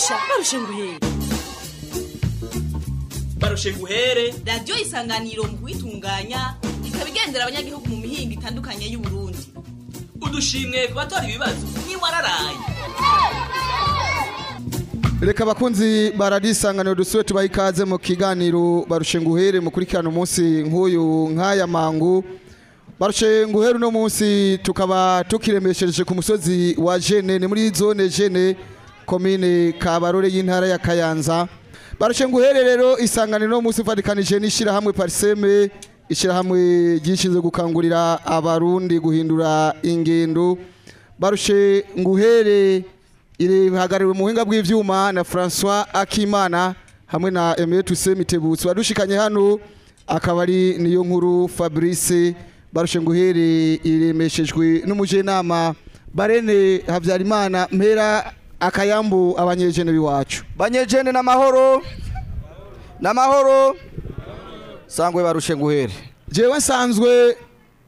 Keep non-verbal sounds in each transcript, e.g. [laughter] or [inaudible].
barusha barusha nguhere barushe guhere radiyo isanganiro mu kuyitunganya ikaba igendera abanyagihugu mu mihinga itandukanye y'uburundi. Udushimwe ku batora ibibazo. Ntiwararaye. Reka abakunzi baradisanganiro dusube tubaha ikaze mu kiganiro. Barushe nguhere mukurikirana umunsi nk'uyu nk'aya mangu. Barushe nguhere uno munsi tukaba tukiremeshereje ku musozi wa jene ni muri zone jene komine kabarore y'intara ya kayanza. Barushe nguhere rero isanganiro munsi ufatikanije n'ishyirahamwe pariseme ishyirahamwe ryishinzwe gukangurira abarundi guhindura ingendo. Barushe nguhere irihagarariwe mu buhinga bw'ivyuma na François Akimana hamwe na Aimé Toussaint Mitebutsi badushikanye hano akaba ari niyo nkuru Fabrice. Barushe nguhere iremeshejwe n'umujenama Barene Havyarimana mpera akayambu abanyejene biwacu. Banyejene n'amahoro n'amahoro sangwe barushe nguhere. Jewe nsanzwe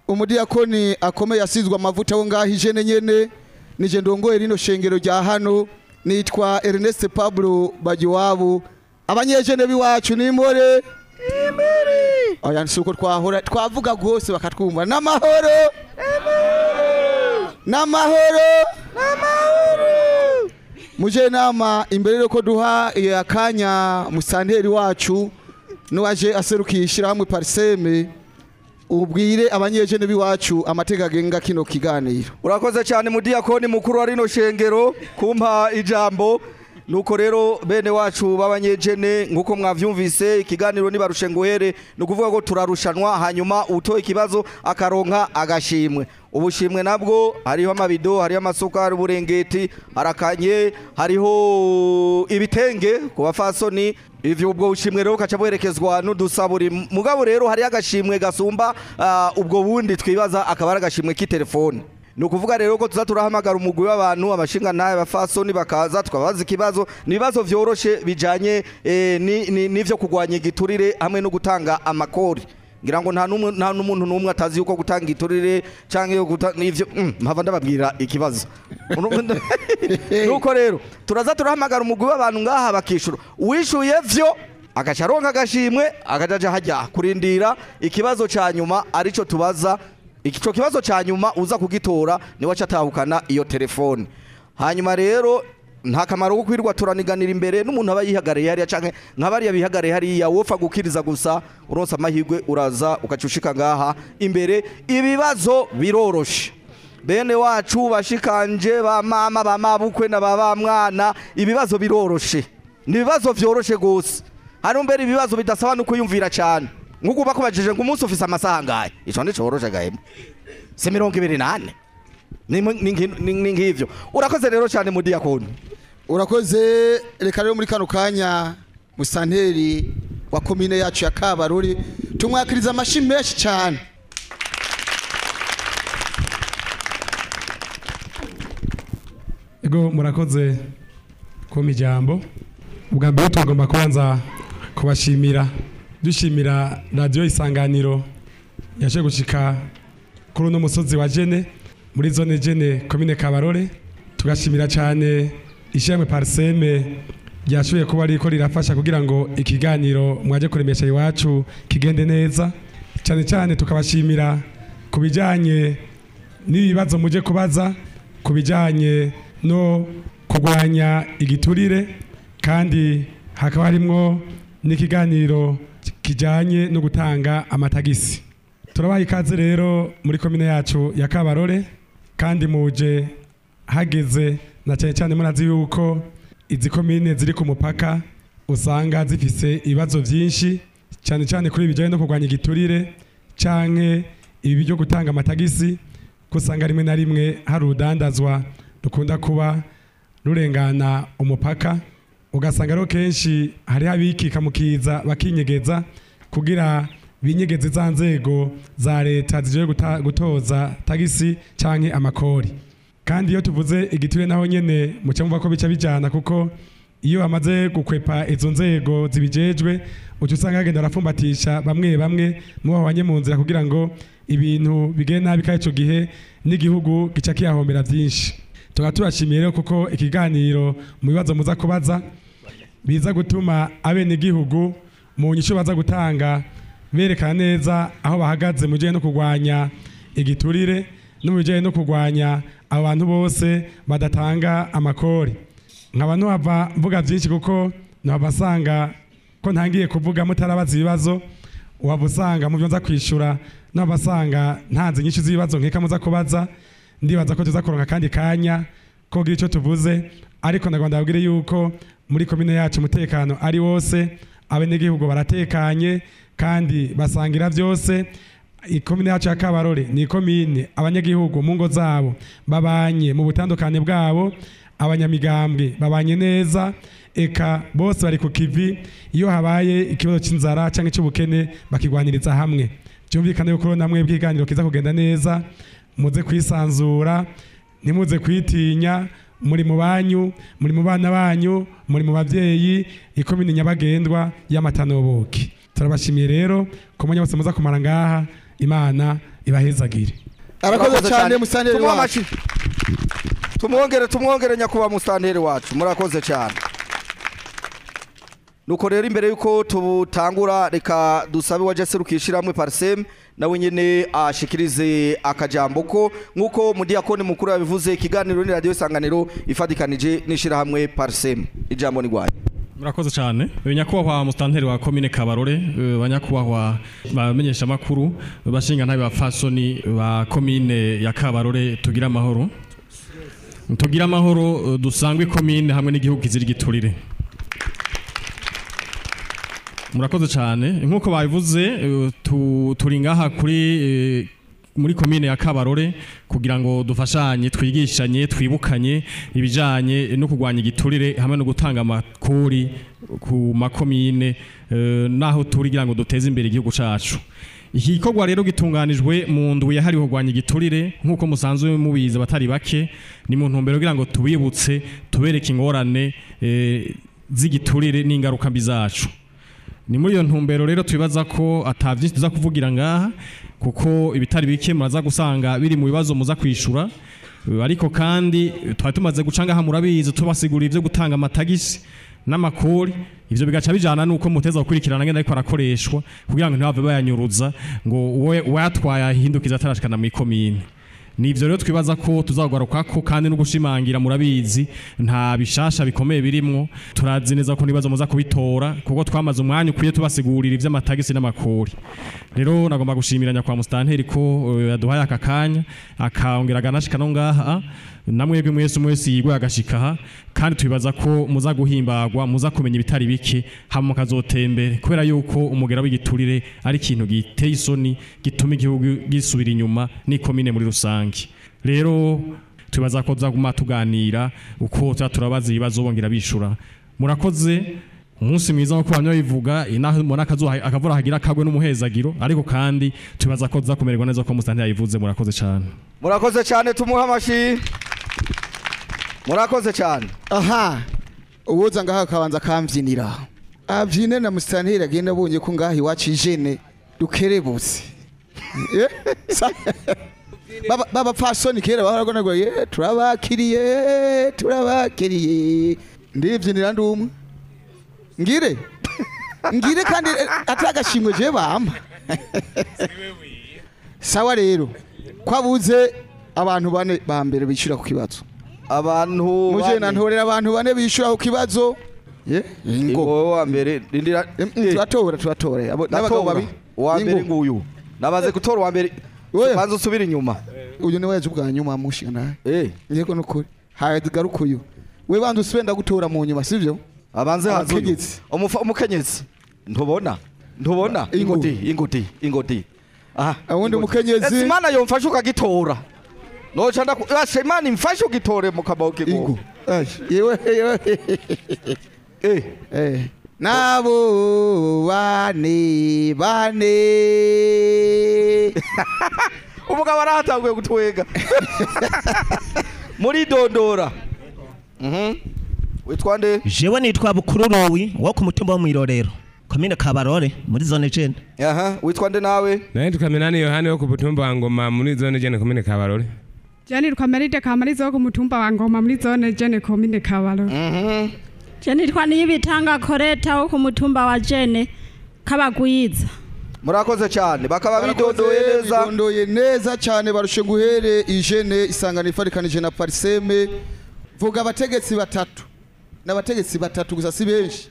umudiyakoni akomeye asizwe amavuta wo ngaho ijene nyene. Nije ndongoye rino shengero rya hano nitwa Ernest Pablo Bagiwabo abanyejene biwacu nimore nimore oya nsuko twahora twavuga gose bakatwumva. N'amahoro n'amahoro n'amahoro muje nama imbere yuko duha akanya musanteri wacu nuwaje aserukiye ishyirahamwe pariseme ubwire abanyejene biwacu amateka agenga kino kiganiro. Urakoze cyane mudiyakoni mukuru wa rino shengero kumpa ijambo. Nuko rero bene wacu b'abanyejene nk'uko mwavyumvise ikiganiro nibarushe nguhere ni ukuvuga ko turarushanwa hanyuma utoye ikibazo akaronka agashimwe. Ubushimwe nabwo hariho amabido hariho amasukari uburengeti harakanye hariho ibitenge ku bafasoni. Ubwo bushimwe rero kaca bwerekezwa n'udusaburi. Mugabo rero hariho agashimwe gasumba ah, ubwo bundi twibaza akaba ari agashimwe k'itelefone ni ukuvuga rero ko tuza turahamagara umugwi w'abantu abashinga naye abafasoni bakaza tukabaza ikibazo ni ibibazo vyoroshe bijanye eh, ni- ni- n'ivyo kurwanya igiturire hamwe no gutanga amakori. Ngira ngo nta n'umuntu n'umwe atazi yuko gutanga igiturire canke yo guta- n'ivyo mm, mpava ndababwira ikibazo. [laughs] Nuko rero turaza turahamagara umugwi w'abantu ngaha bakishura. Uwishuye vyo agaca aronka agashimwe akajaja hajya kurindira ikibazo ca nyuma arico tubaza. Ico kibazo ca nyuma uza kugitora ni we aca atahukana iyo telefone. Hanyuma rero nta kamaro ko kwirwa turaniganira imbere n'umuntu aba yihagarariye hariya canke nka bariya bihagarariye hariya wopfa gukiriza gusa uronse amahirwe uraza ugaca ushika ngaha imbere ibibazo biroroshe. Bene wacu bashikanje ba mama ba mabukwe na ba mwana ibibazo biroroshe. Ni ibibazo vyoroshe gose. Hari mbere ibibazo bidasaba no kuyumvira cyane nk'uko bakubajije ngo umunsi ufise amasaha angahe? Ico ndi coroshe gahemu. Se mirongo ibiri nane. Ni ni ni- ni nk'ivyo urakoze rero cyane mudiyakoni urakoze reka rero muri kano kanya musanteri wa komine yacu ya kabaruri tumwakiriza amashi menshi cyane. Ego murakoze kumpa ijambo ubwa mbere tugomba kubanza kubashimira. Dushimira radiyo isanganiro yaje gushika kuri uno musozi wa jene muri zone jene komine kabarore. Tugashimira cyane ishyirahamwe pariseme ryashoboye kuba riko rirafasha kugira ngo ikiganiro mwaje kuremesha iwacu kigende neza cyane cyane tukabashimira ku bijyanye n'ibibazo muje kubaza ku bijyanye no kurwanya igiturire kandi hakaba harimwo n'ikiganiro kijyanye no gutanga amatagisi. Turabaha ikaze rero muri komine yacu ya kabarore kandi muje hageze na cyane cyane murazi yuko izi komine ziri ku mupaka usanga zifise ibibazo byinshi cyane cyane kuri bijyanye no kurwanya igiturire canke ibi byo gutanga amatagisi ko usanga rimwe na rimwe hari urudandazwa rukunda kuba rurengana umupaka ugasanga rero kenshi hariho abikika mu kiza bakinyegeza kugira binyegeze za nzego za leta zigiye gutoza tagisi canke amakori. Kandi iyo tuvuze igiture naho nyene mvuga ko bica bijana kuko iyo bamaze gukwepa izo nzego zibijejwe uca usanga bagenda barapfumbatisha bamwe bamwe mu babanye mu nzira kugira ngo ibintu bigende nabi kandi ico gihe n'igihugu gica kiyahombera byinshi. Tukaba tubashimiye rero kuko ikiganiro mu bibazo muza kubaza biza gutuma abenegihugu mu nyishu baza gutanga berekana neza aho bahagaze mu bijyanye no kurwanya igiturire no mu bijyanye no kurwanya abantu bose badatanga amakori. Nkaba nuhava mvuga byinshi kuko nuhava asanga ko ntangiye kuvuga mutarabaza ibibazo waba usanga mu byo nza kwishyura nuhava asanga ntanze nyinshi z'ibibazo nkeka muza kubaza ndibaza ko tuza kuronka akandi kanya ko kugira icyo tuvuze ariko nagomba ndabwire yuko muri komine yacu umutekano ari wose abenegihugu baratekanye kandi basangira byose ikomine yacu ya kabarore ni ikomine abanyagihugu mu ngo zabo babanye mu butandukane bwabo abanyamigambwe babanye neza eka bose bari ku kivi iyo habaye ikibazo cy'inzara cyangwa icy'ubukene bakigwaniriza hamwe. Byumvikane yuko namwe bw'iganiro kiza kugenda neza muze kwisanzura ntimuze kwitinya muri mu banyu muri mu bana banyu muri mu babyeyi ikomine nyabagendwa y'amatanoboki turabashimiye rero ku mwanya wose muza kumara ngaha imana ibahezagire. Arakoze cyane musanteri wacu. tumwongere tumwongere nyakubahwa musitanteri wacu. Murakoze cyane. Nuko rero imbere y'uko tubutangura reka dusabe wa jese rukishiramwe parisemu nawe nyine ashikirize akajambo ko nk'uko mudiyakoni mukuru yabivuze ikiganiro ni radiyo isanganiro ifatikanije n'ishyirahamwe parisemu ijambo ni rwanyu murakoze cyane Eh, nyakubahwa musitanteri wa komine kabarore eh, banyakubahwa bamenyesha amakuru bashinga ntabe bafasoni ba komine ya kabarore tugira amahoro. Tugira amahoro eh, dusangwe komine hamwe n'igihugu kizira igiturire. Murakoze cyane nk'uko babivuze tu- turi ngaha kuri muri komine ya kabarore kugira ngo dufashanye twigishanye twibukanye ibijanye no kurwanya igiturire hamwe no gutanga amakori ku makomine eh, naho turi kugira ngo duteze imbere igihugu cacu. Iki gikorwa rero gitunganijwe mu ndwi yahariwe kurwanya igiturire. Nk'uko musanzwe mubizi abatari bake ni mu ntumbero kugira ngo tubibutse tubereke ingorane eh, z'igiturire n'ingaruka mbi zacu. Ni muri iyo ntumbero rero tubibaza ko ata byinshi tuza kuvugira ngaha kuko ibitari bike muraza gusanga biri mu bibazo muza kwishura. Ariko kandi twari tumaze guca ngaha murabizi tubasigurira ibyo gutanga amatagisi n'amakori. Ivyo bigaca bijana nuko muteza gukurikirana ngenda ariko arakoreshwa kugira ngo ntibave bayanyuruza ngo uwe uwayatwaye ahindukiza atarashikana mu ikomine. Nivyo rero twibaza ko tuzagarukako kandi no gushimangira murabizi nta bishasha bikomeye birimwo. Turazi neza ko nibazo muza kubitora kuko twamaze umwanya ukwiye tubasigurira ivy'amatagisi n'amakori. Rero nagomba gushimira nyakwa mustanteri ko eh, yaduhaye aka kanya akongera aganashika no ngaha namwebwe mwese umwe wese yigwe agashika aha kandi tubibaza ko muza guhimbagwa muza kumenya ibitari bike hama mukazotembere. Kubera yuko umugera w'igiturire ari ikintu giteye isoni gituma igihugu gisubira inyuma n'ikomine muri rusange. Rero tubaza ko tuzaguma tuganira uko tuza turabaza ibibazo bongera bishura. Murakoze umunsi mwiza nko kubamya bivuga inaho mubona akazuba akavura hagira kagwe n'umuhezagiro ariko kandi tubaza ko tuza kumererwa neza ko musitanteri yayivuze murakoze cyane murakoze cyane tumuhe amashi murakoze cyane aha uwoza ngaha akabanza akambyinira abyine na musitanteri agenda abonye ko ngaha iwacu ijene dukerebutse. Eh? [laughs] B'abapfasoni kera bahora ngo ye turabakiriye turabakiriye. Ndibyinira ndi umwe. Ngire? Ngire kandi eh, atari agashimwe je bampa. Sawa rero. Kwabuze abantu bane ba mbere bishyura ku kibazo. Abantu muje nantorera abantu bane bishyura ku kibazo. Ye? Wowe wa mbere. Rindira turatora abo n'abagabo babiri uwa mbere nguyu. Nabaze gutora uwa mbere. Oya. banza usubire inyuma. Uyu ni we yaje ubwa nyuma mushinga nawe. Eh. Yego nukuri. Hagaruka uyu. We banza usubire ndagutora mu nyuma sivyo abanze. Umufa- umukenyezi ntubona ntubona Ingo. ingoti ingoti ingoti. aha. Ingoti. umukenyezi. Ese imana yomfasha ukagitora noca ndaku Asha, imana imfashe ugitore mu ingo Aje, yewe yewe eh. Eh. Nabo bane bane [laughs] umugabo arahatanguye gutwega [laughs] muri dondora. Mhm. Witwa nde? Jewe nitwa bukururuwi wo ku mutumba wo mwirorero komine kabarore muri zone jene aha witwa nde nawe? Naye tukaminani yohani wo ku butumba wa ngoma muri zone jene komine kabarore. Jeni Rwameride Kamariza wo ku mutumba wa Ngoma muri zone Jene komine Kabaro. Je nitwa Niyibitanga Koreta wo ku mutumba wa Jene Kabagwiza. murakoze cyane bakaba bidodoye neza. bidodoye neza cyane barushe guhere ijene isangano ifarikanije na pariseme. Vuga abategetsi batatu. N'abategetsi batatu gusa si benshi.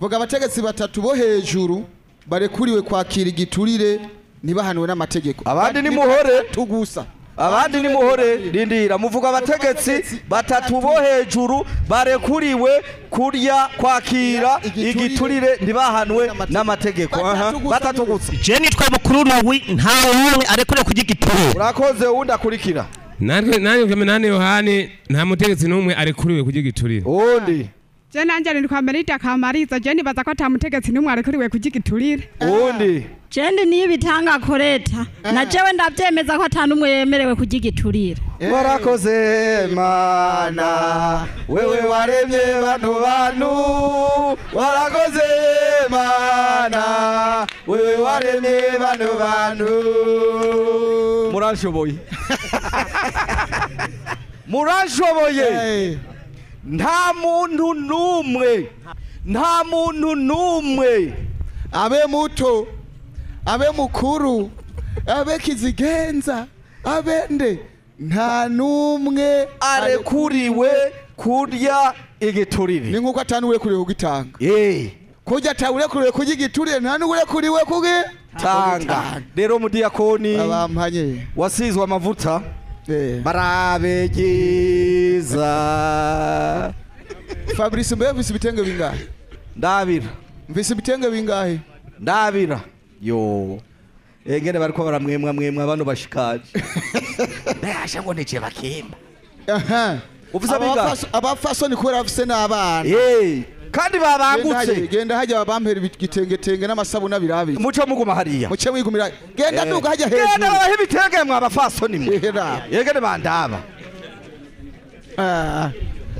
Vuga abategetsi batatu bo hejuru barekuriwe kwakira igiturire ntibahanwe n'amategeko. Abandi ni muhore. tugusa abandi ni muhore rindira. Muvuga abategetsi batatu bo hejuru barekuriwe kurya kwakira igiturire ntibahanwe n'amategeko. Aha. batatu gusa. Je nitwa mukuru Lowi nta umwe arekure kurya igiturire. Urakoze uwundi akurikira. Natwe nanjye kamenani yohani nta mutegetsi n'umwe arekuriwe kurya igiturire uwundi? Je nanje nitwa Merida Kamariza Jeni baza ko ata mutegetsi n'umwe arekuriwe kugigiturire. uwundi? Je ndi Niyibitanga Koreta. Na jewe ndavyemeza ko ata numwe yemerewe kugigiturira. warakoze mana. Wewe waremye bano bantu warakoze mana. Wewe waremye bano bantu muranshoboye muranshoboye nta muntu n'umwe. Nta muntu n'umwe. Abe muto. Abe mukuru abe kizigenza abe nde? Nta n'umwe arekuriwe kurya igiturire. Ni nk'uko atanurekuriwe kugitanga. Eh. kurya atawurekuriwe kurya igiturire nta n'urekuriwe kugi tanga. Rero mudiyakoni wasizwe amavuta. Barabegeza fabrice mbe mvise ibitenge bingahe? Ndabira. Mvise ibitenge bingahe? Ndabira. Yo. Engene bariko baramwemwa mwemwa bano bashikaje [laughs] ndasha ngo nije bakimba Aba abingahe? bafaso- abafasoni kubera bafise n'abana. Eh, kandi babangutse. Genda hajya- genda babampera igitengetenge n'amasabuni abiri abiri. Muce muguma hariya. Muce mwigumira. Genda Eh, nduga hajya genda hejuru babahe ibitenge mwa bafasoni mwe. Yegene bandaba. Ah.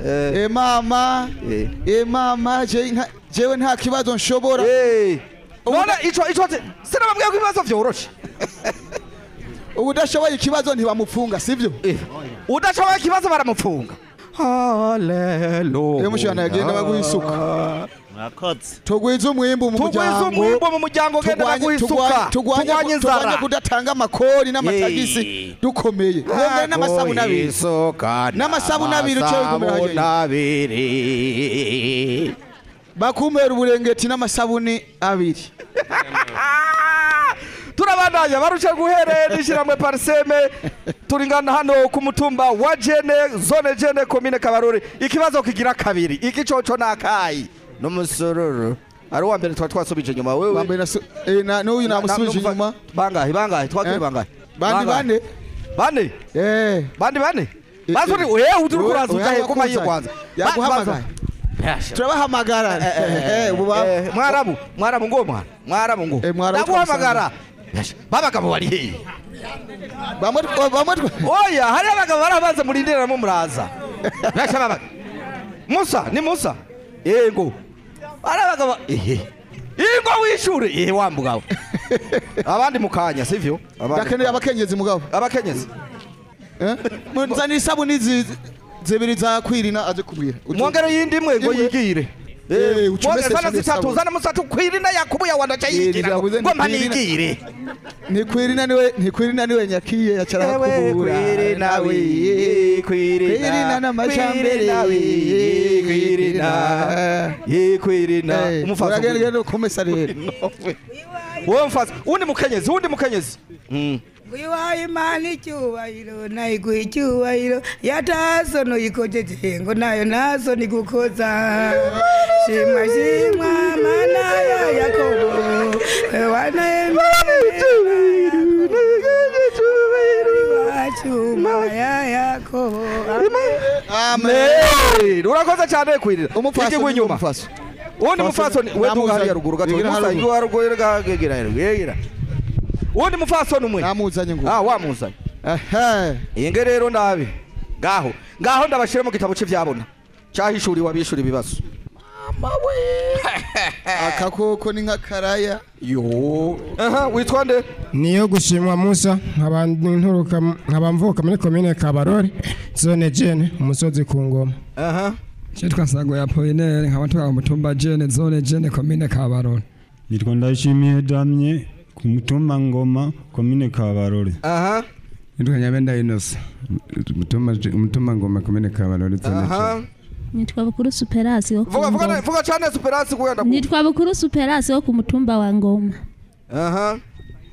Eh. Mama. Eh. Mama je jewe nta kibazo nshobora. None ico ico sinababwiye ko ibibazo vyoroshe [laughs] ubudashoboye ikibazo ntibamupfunga sivyo udashoboye ikibazo baramupfunga. Haleluya mushana yagenda baguha isuka. Mwakoze tugwiza umwimbu mu Tugwiza muryango. umwimbu mu muryango, genda Turwanye- baguha isuka. turwanye- turwanye- Turwanye inzara. kudatanga amakori n'amatagisi dukomeye. Yongere n'amasabuni abiri. N'amasabuni abiri uco wigumira hajya bakumera uburengeti n'amasabuni abiri. [laughs] Turabandanya barushe guhereye n'ishyirahamwe pariseme turingana hano ku mutumba wa jene zone jene komine kabarore. Ikibazo kigira kabiri iki coco ni akayi n'umusororo ari uwa mbere tuba twasubije inyuma wewe? N'uyu namusubije inyuma bangahe bangahe? Twakiri Eh? bangahe? Bandi Bangahe? bane bandi? Bane basuri wewe uturi kuraza ujahe kuma yiyo kwanza. Yaguhamagaye turabahamagara Eh, ba- Eh, mwarabu mwarabu ngo mwana mwarabu ngo ndaguhamagara babagabo bari hehe oya hari abagabo barabanza murindiramo muraza. Nasha babaga musa ni musa. Yego. Hari abagabo ehe. Ingo wishure. Ehe wa mugabo. [laughs] Abandi mukanya sivyo? Abakenyezi mugabo. Abakenyezi. Mwanzani isabuni zi- zibiri za kwirina aze kubwira. Mwongere yindi imwe ngo yigire. Eh, mwongere zitatu zana musatu kwirina yakubu yawe ndacayigira ngo ryabuze ngo mpa ntikwirina. nigire ntikwirina ni we ntikwirina ni we nyakiye yacara Ewe, kubura. Kwirina we, kwirina, n'amajambere kwirina ye kwirina Eh, umufaso uragenda ukomesa rero. [laughs] Wowe mfaso undi mukenyezi undi mukenyezi. Wiwaye imana icyubahiro nayiguha icyubahiro yatasono yikojeje ngo na yo naso nigukoza shimwa shimwa mana ya yakobo ya yakobo amen urakoze cyane kwirira Umupfasoni ikigwa inyuma n'umupfaso. undi mupfasoni we duga hariya ruguru gato Yegera musa haruguru. iwa ruguru gagegera yegera undi mupfasoni umwe namuzanye ngo ah wamuzanye aha inge rero ndabe ngaho. Ngaho ndabashire mu gitabo cy'ivyabona cyahishuriwe abishura ibibazo akakoko ni nk'akaraya yo. Aha witwa nde? Niyo gushimwa musa nkaba nturuka nkaba mvuka muri komine kabarore zone jene umusozi ku ngoma. Aha Chitwa Sago ya Poinere nkaba tuka mutumba jene zone jene komine Kabarore. nitwa ndashimiye damye ku mutumba ngoma komine kabarore. Aha. Nitwa nyabenda inosa umutumba ngoma komine kabarore aha. Nitwa bukuru superasi wo vuga vuga vuga cyane superance kugenda nitwa bukuru superasi wo ku mutumba wa ngoma. Aha.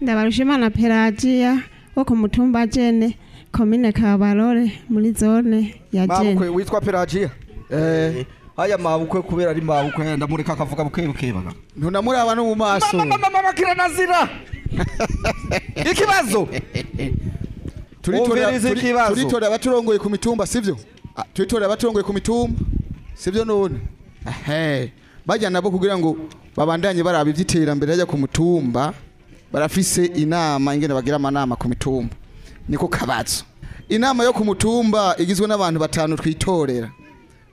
Ndabarushimana pelagiya wo ku mutumba jene komine kabarore muri zone ya jene. witwa pelagia eh. Haya mabukwe kubera ari mabukwe ndamureka akavuga buke buke baga ntunamuraba no mu maso. Mama mama kiranazira [laughs] ikibazo? Turitorera Umviriza turi- ikibazo. turitorera abaturongoye ku mitumba sivyo? Ah, turitorera abaturongoye ku mitumba sivyo none? Ehe. Bajya nabo kugira ngo babandanye baraba ivy'iterambere ajya ku mutumba barafise inama ingene bagira amanama ku mitumba. Niko kabazo. Inama yo ku mutumba igizwe n'abantu batanu twitorera.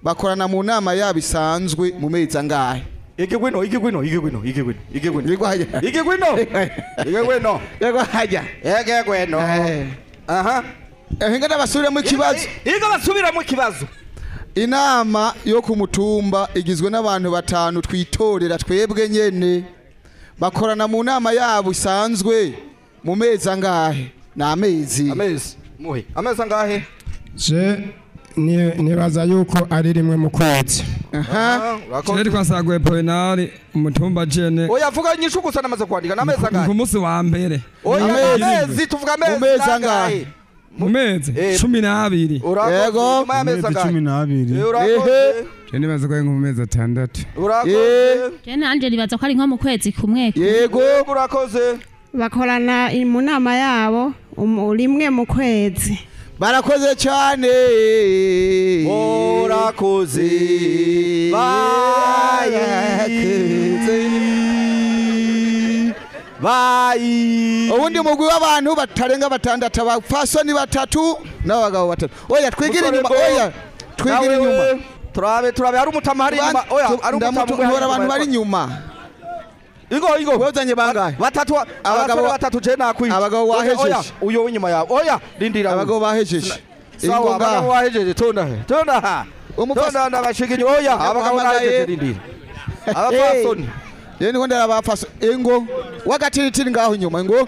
Bakorana mu nama yabo isanzwe mu mezi angahe? Igigwino igigwino igigwino igigwino igigwino igigwino igigwino igigwino hajya igigwino aha. Ehinga ndabasubiramo ikibazo. Iga basubiramo ikibazo. Inama yo ku mutumba igizwe n'abantu batanu twitorera twebwe nyene. Bakorana mu nama yabo isanzwe mu mezi angahe? Ni amezi. Amezi. Muhe. Amezi angahe? Je nibaza yuko ari rimwe mu kwezi. Chitwa Sago ya Poinere umutumba jene. oya vuga nyishu gusa namaze kwandika n'amezi Ku angahe? Munsi wa mbere. oya amezi tuvuga amezi angahe? Mu mezi cumi n'abiri. Yego. Amezi cumi n'abiri. Eh, urakoze. Je nibaza ko ari nko mu mezi atandatu. Urakoze. Je nanje nibaza ko ari nko mu kwezi kumwe yego. Urakoze. Bakorana mu nama yabo umu- rimwe mu kwezi. Barakoze cyane. Urakoze bayi. Ubundi mugwi w'abantu batarenga batandatu abafasoni batatu n'abagabo batatu. Oya twigire inyuma. oya twigire inyuma. turabe turabe. Hari umutama hari inyuma. Oya hari umutama abantu bari inyuma. Ingo ingo wazanye bangahe batatu Abagabo- batatu je nakwiye abagabo wahejeje. uyo w'inyuma yawe oya rindira abagabo bahejeje Ingo abagabo bahejeje tonda he tonda ha. Ndabashiga inyuma oya abagabo bahejeje rindira abapfasoni yewe niko ndarabapfasoni ingo. Wagatiritiri ngaho inyuma ingo?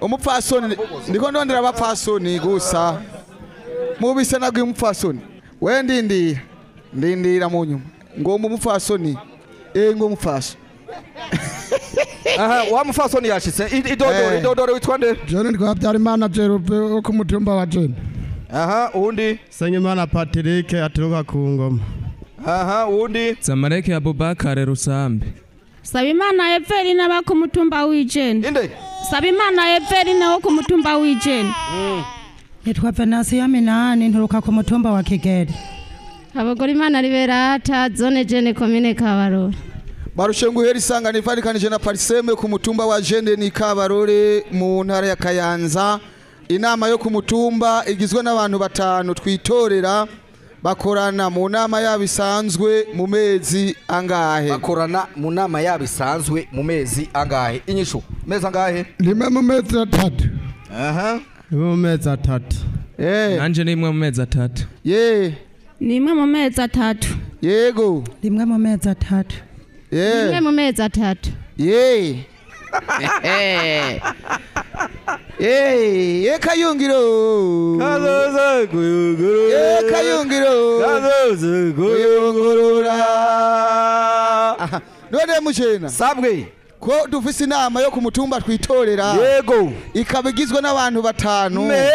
Umupfasoni ndiko ndondera abapfasoni gusa mubise nabwiye umupfasoni we ndindira ndindira mu nyuma ngo mu mupfasoni eh ngo umupfasoni aha wa mufasoni yashitse. Idodore Eh. idodore witwa nde? John twabyarimana jerupe wo ku mutumba wa John. Aha undi Senyimana Patrick aturuka ku ngoma. Aha undi zamareke Abubakar rusambe Sabimana Everina ba ku mutumba w'Ijeni inde? Sabimana Everina wo ku mutumba w'ijene. nitwa venasiyo minani nturuka ku mutumba wa kigeri Abagore Imana Liberata zone jene komine Kabarore. Barushenguhera isangano ivanikanije na pariseme ku mutumba wa jende ni kabarore mu ntara ya kayanza. Inama yo ku mutumba igizwe n'abantu batanu twitorera bakorana mu nama yabo isanzwe mu mezi angahe? Bakorana mu nama yabo isanzwe mu mezi angahe? Inyishu mezi angahe? Rimwe mu mezi atatu. Aha. Rimwe mu mezi atatu. Nanje ni imwe mu mezi atatu. Ye. Ni imwe mu mezi atatu. yego. Rimwe mu mezi atatu. Ye. Imwe mu mezi atatu. ye. [laughs] Ye ye kayungiro. Kazoze kuyungurura ye kayungiro. Kazoze kuyungurura none mushena sabwe. Ko dufise inama yo ku mutumba twitorera. Yego. Ikaba igizwe n'abantu batanu. Me.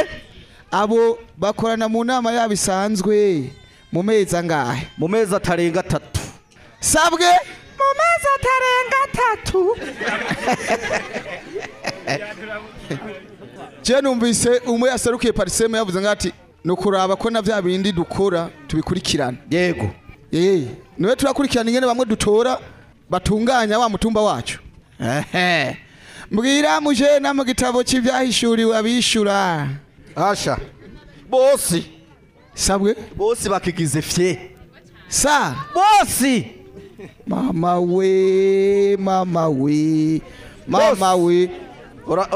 abo bakorana mu nama yabo isanzwe mu mezi angahe? Mu mezi atarenga atatu. Sabwe. Mu mezi atarenga atatu je numvise umwe yaserukiye pariseme yavuze ngo ati ni ukuraba ko na vya bindi dukora tubikurikirana yego. Eh ni we turakurikirana ingene bamwe dutora batunganya wa mutumba wacu. Ehe. Mbwira mujena mu gitabo cy'ivyahishuriwe abishura. Asha. Bose sabwe? Bose bakigize fye. Sa? Bose mama we mama we mama we. Ura-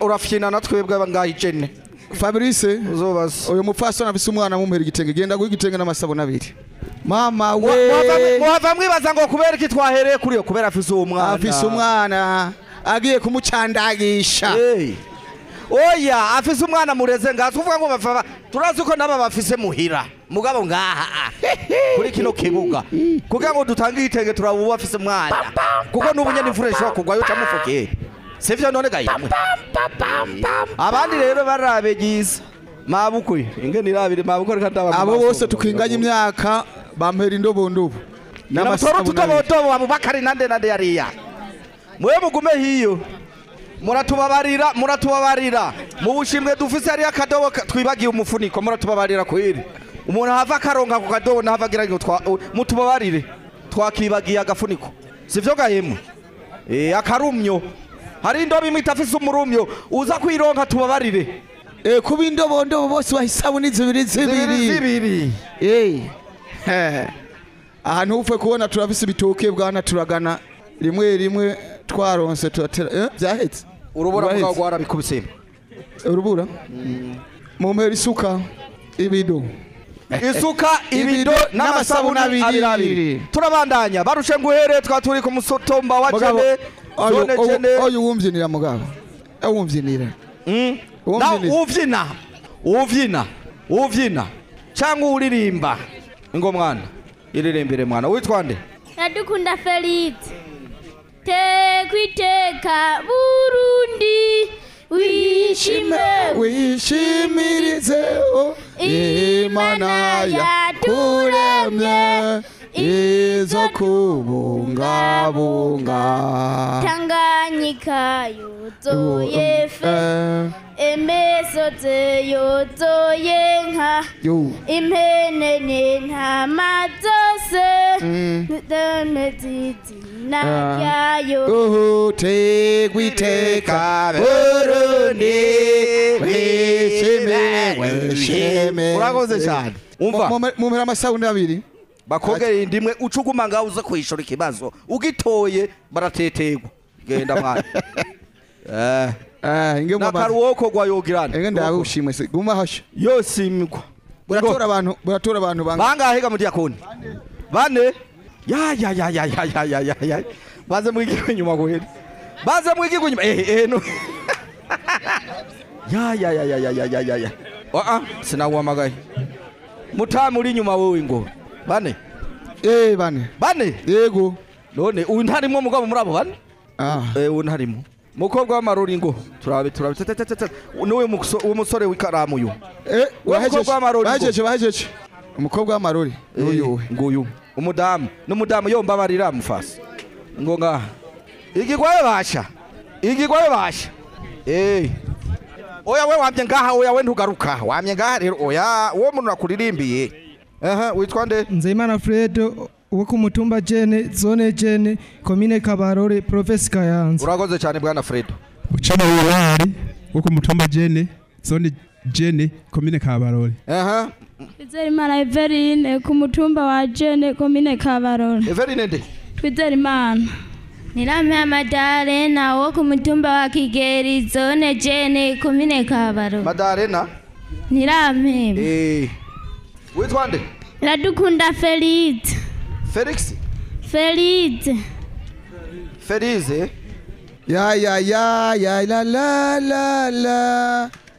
urafyina na twebwe ngaho ijene fabrice uyu mupfasoni afise umwana mumuhera igitenge genda guha igitenge n'amasabuni abiri mama we. muhava mwibaza ngo kubera iki twahereye kuri yo? Kubera afise uwo mwana afise umwana agiye kumucandagisha oya afise umwana mureze ngaha tuvuga ngo bava turazi ko naba bafise muhira. Mugabo ngaha. Kuri kino kibuga. Kugira ngo dutange igitenge turaba uwo afise umwana. Kuko n'ubu nyene imvura ishobora kugwayo camufokeye sivyo none gayamwe abandi rero barabe giza mabukwe ingene irabire mabukwe reka ndaba abo bose tukinganya imyaka bampera indobondobo n'amasoro tutobotobo abubakari nande nande yariya. Mwe mugume hiyo. Muratubabarira muratubabarira. Mu bushimwe dufise hariyo akadobo ka- twibagiye umufuniko muratubabarira kweri umuntu hava akaronka ku kadobo nahava agira ngo mutubabarire. Twakibagiye agafuniko. Sivyo gahemwe eh akarumyo. Hari indobo imwe itafise umurumyo. Uza kwironka tubabarire. Eh kuba indobondobo bose bahisabuni zibiri zibiri. Eh. [laughs] Ahantu upfe kubona turafise ibitoke bwana turagana. Rimwe rimwe twaronse turatera byahetse urubura mugabo rwarabikubise urubura? Mumpera isuka ibido. Isuka [laughs] ibido n'amasabuni abiri. abiri turabandanya. Barushe nguhere twa turi ku musotomba wa oyo- zone jene oyo wumvyinira mugabo wumvyinira na uvyina. Uvyina. Uvyina. Cyangwa uririmba. Ngo mwana. Iririmbire mwana. Witwa nde? Radukunda iteka iteka burundi. Wishime. Wishimirize oh, imana yakuremye izo kubungabunga. Tanganyika yuzuye oh, fe. Eh, eh. imisozi yuzuye nka. Impenene ntamazi zose ndeme zizina ryayo utegwiteka burundi wishime wishime. Urakoze cyane umva. Mumpera amasabuni abiri bakogera indimwe ucuguma ngaho uza kwishura ikibazo ugitoye baratetegwa genda [laughs] mwana eh. Inge nakaruwoko gwa yogirana inge ndagushimwe se guma hasha yose imigwa buratora abantu buratora abantu banga bangahe ga mudiyakoni bane ya ya ya ya ya ya ya ya ya baze mwigirwe nyuma guhera baze mwigirwe nyuma eh eh no ya ya ya ya ya ya ya ya ya ah sinawamagaye mutamu uri nyuma wowe ngo bane eh bane bane yego none uyu ntarimo mugabo muri abo bane ah eh uyu ntarimo mukobwa w'amarori ngo turabe turabe n'uyu uwo musore w'ikaramu uyu eh ngo bahejeje umukobwa w'amarori uyu nguyu umudamu n'umudamu yomba barira mufasi ngo ngaha igigwaye basha igigwaye basha. Eh oya we wamye ngaha oya we ntugaruka. Wamye ngaha rero oya uwo muntu nakuririmbiye aha witwa nde? Nzeyimana fred wo ku mutumba jene zone jene komine kabarore provinsi kayanza. Urakoze cyane bwana fred. Uchama Wilari wo ku mutumba Jene zone Jene komine Kabarore. aha Twizerimana Everine ku mutumba wa Jene komine Kabarore. Everine nde? Twizerimana. Nirame Madalena wo ku mutumba wa Kigeri zone jene komine Kabaro Madarena Nirame eh. Witwa nde? Radukunda Felix. Felix? Felix. Felize ya ya ya ya la la la la.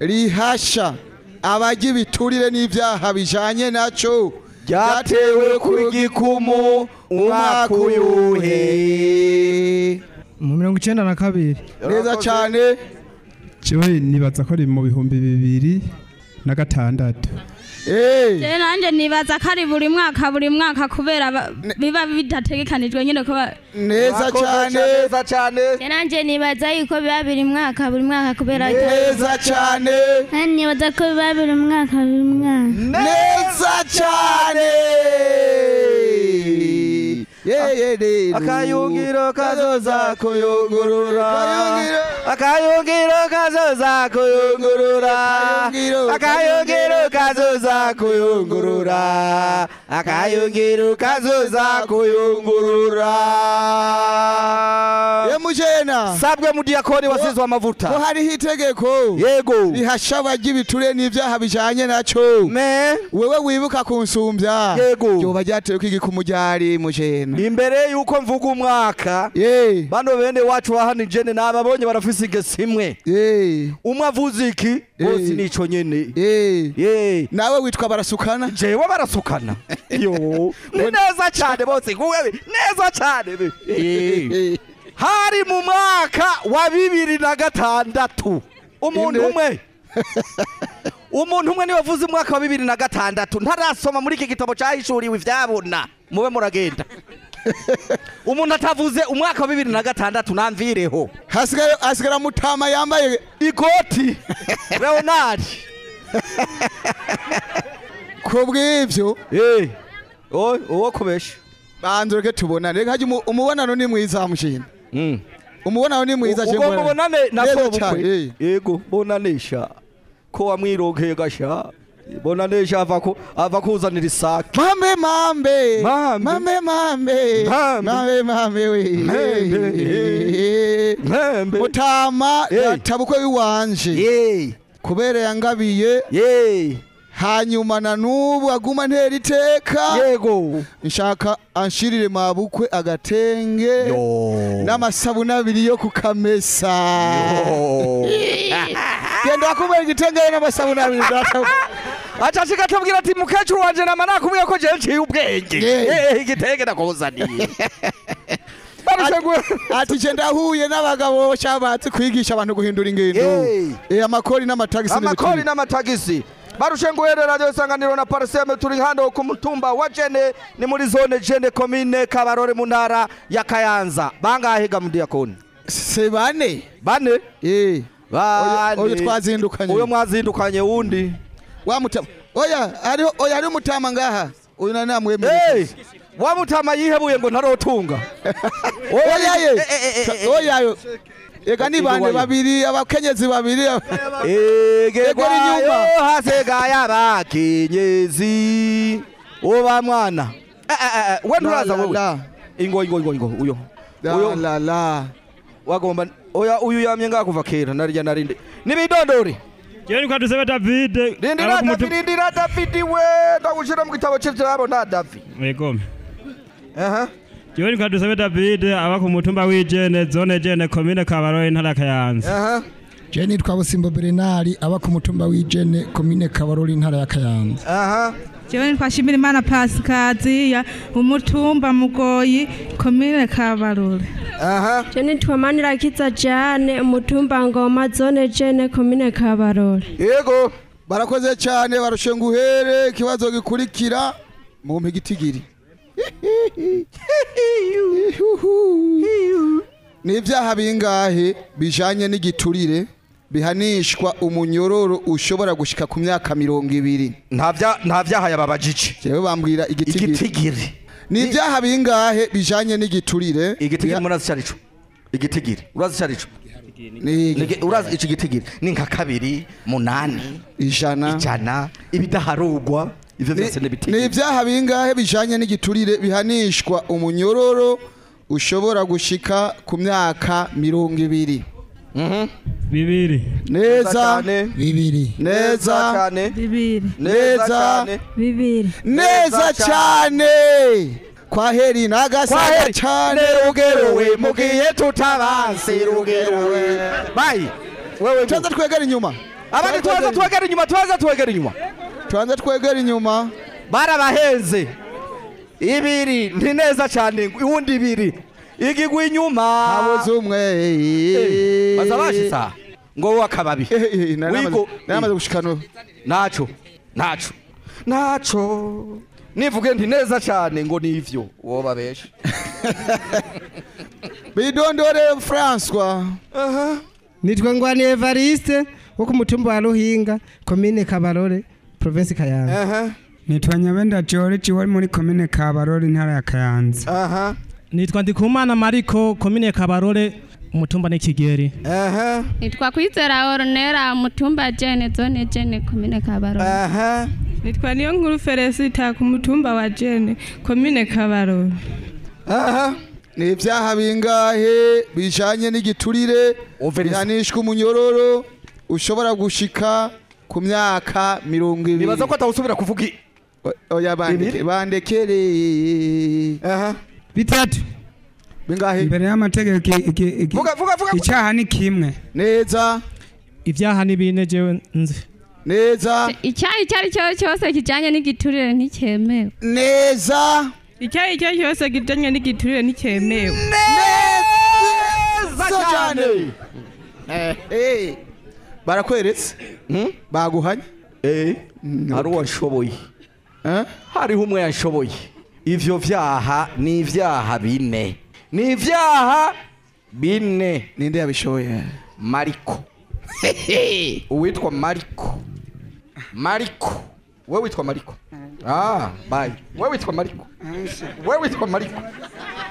rihasha abajya ibiturire n'ibyaha bijanye naco ryatewe kw'igikumu umwaka uyuhe? mu mirongo icyenda na kabiri. Neza cyane. Nibaza ko ari mu bihumbi bibiri na gatandatu. Je nanje nibaza ko ari buri mwaka buri mwaka kubera ba- biba bidategekanijwe nyine kuba neza cyane. neza cyane. Je nanje nibaza yuko biba buri mwaka buri mwaka kubera neza cyane. Nibaza ko biba buri mwaka buri mwaka. Neza cyane. Akayungiro kazoza kuyungurura. Akayungiro. Kazoza kuyungurura. Akayungiro kazoza kuyungurura. Akayungiro kazoza kuyungurura. Yemujena sabwe mudiyakoni wasizwe amavuta. ko hariho itegeko yego. Rihasha abagibiture n'ibyaha bijanye naco. Wewe wibuka kunsumbya yego. Ryoba ryatewe kwigi ku mujyari mujena. Imbere yuko mvuga umwaka bano bene wacu bahanijene nababonye barafise ingesi imwe. Umwe avuze iki? Bose nico nyene. Nawe witwa barasukana? Jewe barasukana. [laughs] Yo. Neza cyane bose neza cyane. Hari mu mwaka wa bibiri na gatandatu. Umuntu umwe. Umuntu umwe ni we avuze umwaka wa bibiri na gatandatu. Ntarasoma muri iki gitabo cyahishuriwe ivyabona. Mube muragenda. [laughs] Umuntu atavuze umwaka wa bibiri na gatandatu namvireho. Hasigara mutama yambaye ikoti. [laughs] Leonard. Ku bw'ivyo uwo kubesha banza ureke tubonane. Umubonano ni mwiza mushina umubonano ni mwiza cyane ubwo mubonane na cyane, yego bonanesha ko wamwirogeye gasha. Bonanesha ava ko ava kuzanira isake. Mambe mambe. Mambe. Mambe mambe. Mambe. We. Mutama yatabukwe wiwanje. Kubera yangabiye hanyuma na nubu aguma ntera iteka. Yego. Nshaka anshirire mabukwe agatenge n'amasabuni abiri yo kukamesa [laughs] genda wakumara igitenge n'amasabuni abiri. [laughs] Aca kigatubwira ati mukecuru wanje nama nakubwiye ko jewe nciye ubwenge. Igitenge nakuzaniye [laughs] ati je ndahuye n'abagabo shabatse kwigisha abantu guhindura ingendo. Eh amakori n'amatagisi amakori n'amatagisi. Barushe nguhere radio isanganiro na parseme turi hano ku mutumba wa jene ni muri zone jene komine kabarore mu ntara ya kayanza. Bangahe ga mudiyakoni se bane? Bane? Eh bane. Oyo- twazindukanye. oyo mwazindukanye wundi wa mutama oya ari oya ari mutama ngaha. Uyu nani namwemeye Hey, wa mutama yihebuye ngo ntarotunga. [laughs] Oya ye. Oya yo ega ni bande babiri abakenyezi babiri. Egegwayo hasigaye abakenyezi uba mwana. Eh, eh, eh, we nturaza La, la, wewe. la. ingo ingo ingo ingo uyo. La, uyo. la, la. wagomba oya uyu yamye ngaha kuva kera narya narinde. Nibidondore jewe ni kwadusebe davide rindira aba ku davi mutu- rindira davidi we. Ndagushira mu gitabo cy'abo nta davi Yego. Jewe ni kwadusebe davide aba ku mutumba w'ijene zone jene komine kabarore intara ya kayanza. Je nitwa busimbo berenari aba ku mutumba w'ijene komine kabarori intara ya kayanza. Aha. Jewe nitwa Shimirimana Pasikaziya umutumba mugoyi komine Kabarore aha. Je nitwa manirakiza jane umutumba ngoma zone jene komine kabarore yego barakoze cyane barushe nguhere ikibazo gikurikira mu mpigitigiri ni ibyaha bingahe bijanye n'igiturire bihanishwa umunyororo ushobora gushika ku myaka mirongo ibiri? Nta vyaha yababajije. Jewe bambwira igitigiri. Ni ibyaha bingahe bijanye n'igiturire? Igitigiri murazi cyarico igitigiri. Urazi cyarico Nige- urazi ico gitigiri ni nka kabiri munani ijana. ijana ibidaharugwa. Ivyo vyose ni ni ibyaha bingahe bijanye n'igiturire bihanishwa umunyororo ushobora gushika ku myaka mirongo ibiri? Bibiri. Neza. Bibiri. Neza bibiri. Neza bibiri. Neza cyane kwa heri nagasaga cyane rugerowe mugiye tutabanse rugerowe bayi wewe tuanze twegera inyuma. Abandi tuanze twegera inyuma. tuanze twegera inyuma. Tuanze twegera inyuma. Barabahenze. Ibiri ni neza cyane. Uwundi ibiri. Igigwa inyuma. Habuze umwe baza bashisa ngo wowe akababi naramaze gushikano naco naco naco. Nivuge nti neza cyane ngo nivyo uwo babesha [laughs] bidondore François nitwa ngwani evariste wo ku mutumba wa ruhinga komine kabarore. Provinsi kayanza. Nitwa nyabenda george wari muri komine kabarore intara ya kayanza. Nitwa ndikumana mariko komine kabarore umutumba ni kigeri. Aha. Nitwa kwizera oronera mutumba jene zone jene komine kabarore. Nitwa niyo nkuru feresita ku mutumba wa jene komine kabarore. Ni ibyaha bingahe bijanye n'igiturire? Bihanishwa umunyororo ushobora gushika ku myaka mirongo ibiri. Nibaza ko atawusubira kuvuga oya bandeke bandekere aha. Bitatu. Bingahe? Imbere y'amategeko icyaha ni kimwe. Neza. Ibyaha ni bine jewe nzi. Neza. Icyaha icyo ari cyo cyose kijyanye n'igiturire nticyemewe neza. Icyaha icyo ari cyo cyose kijyanye n'igiturire nticyemewe neza. Cyane. Eh, barakweretse? Baguhanye? Hari uwanshoboye hariho umwe yanshoboye ivyo vyaha ni ivyaha bine. Ni ivyaha bine. Ninde yabishoboye? Mariko. [laughs] Uwitwa mariko. Mariko. We witwa mariko. Ah bye. We witwa mariko. We witwa mariko.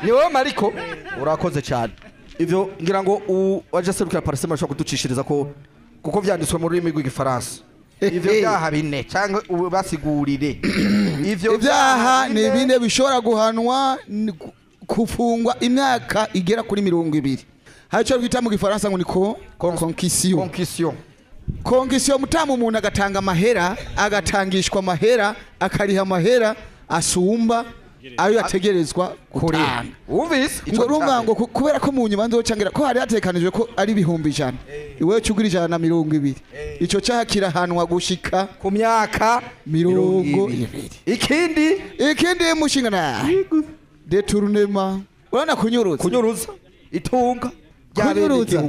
Ni wowe mariko? Urakoze cyane. Ivyo ngira ngo u- waje serukira parisema ashobora kuducishiriza ko kuko vyanditswe mu rurimi rw'igifaransa. Ivyo vyaha bine cyangwa basigurire. [clears throat] Ivyo ibyaha ni bine bishobora guhanwa gufungwa imyaka igera kuri mirongo ibiri. Hari icyo twita mu gifaransa ngo ni ko konkisiyo konkisiyo mutamu umuntu agatanga amahera agatangishwa amahera akariha amahera asumba ayo yategerezwa gutanga wumvise ngo urumva ngo ku- kubera ko mu nyuma nzocangira ko hari hatekanijwe ko ari ibihumbi ijana iwewe cugura ijana na mirongo ibiri ico caha kirahanwa gushika ku myaka mirongo ibiri ikindi ikindi mushingana detournema urabona kunyuruza kunyuruza itunga kunyuruza